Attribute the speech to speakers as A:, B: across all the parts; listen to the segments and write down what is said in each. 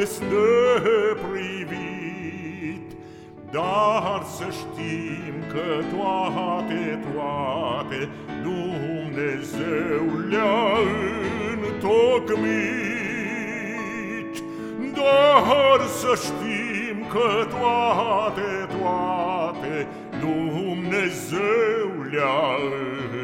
A: este privit, dar să știm că toate, toate Dumnezeu le-a întocmit. Dar să știm că toate, toate Dumnezeu le-a întocmit.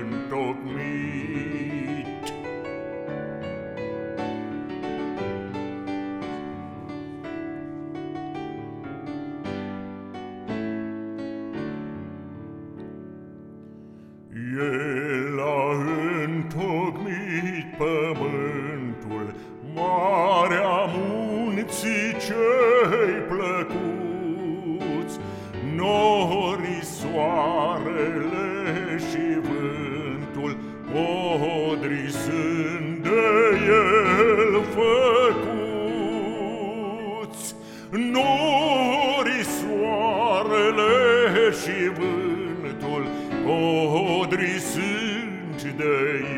A: Pământul, Marea munții cei plăcuți, Norii, soarele și vântul, Podrii sunt de el făcuți. Norii, soarele și vântul, Podrii sunt de el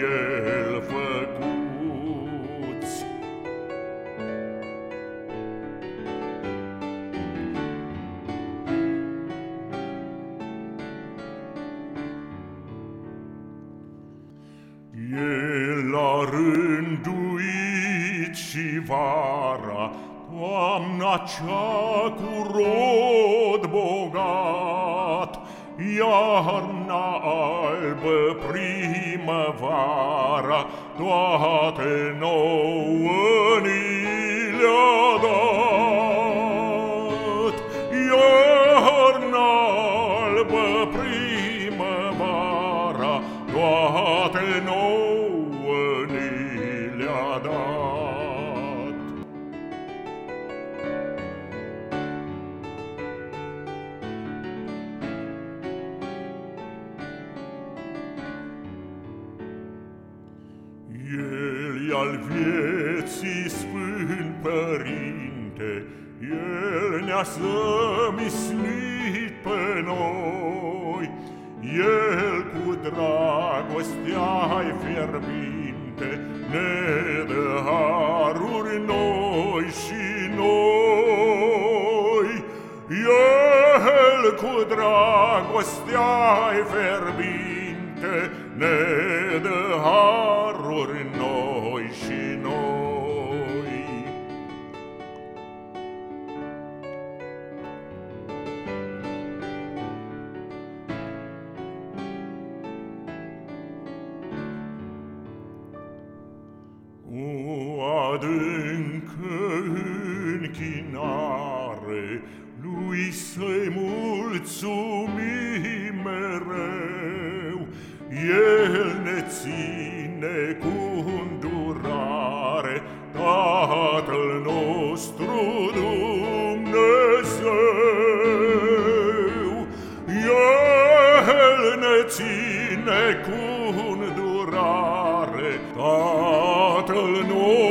A: El a rânduit și vara, Toamna cea cu rod bogat, Iarna albă primăvara Toate nouă ni le-a dat. Iarna albă primăvara Toate nouă al vieții sfânt părinte, El ne-a zămislit pe noi, El cu dragostea-i fierbinte Ne dă haruri noi și noi. El cu dragostea-i fierbinte Ne dă haruri noi și noi. O adâncă închinare Lui să-i mulțumim Ielne ține cu îndurare Tatăl nostru Dumnezeu. El ne ține cu îndurare Tatăl nostru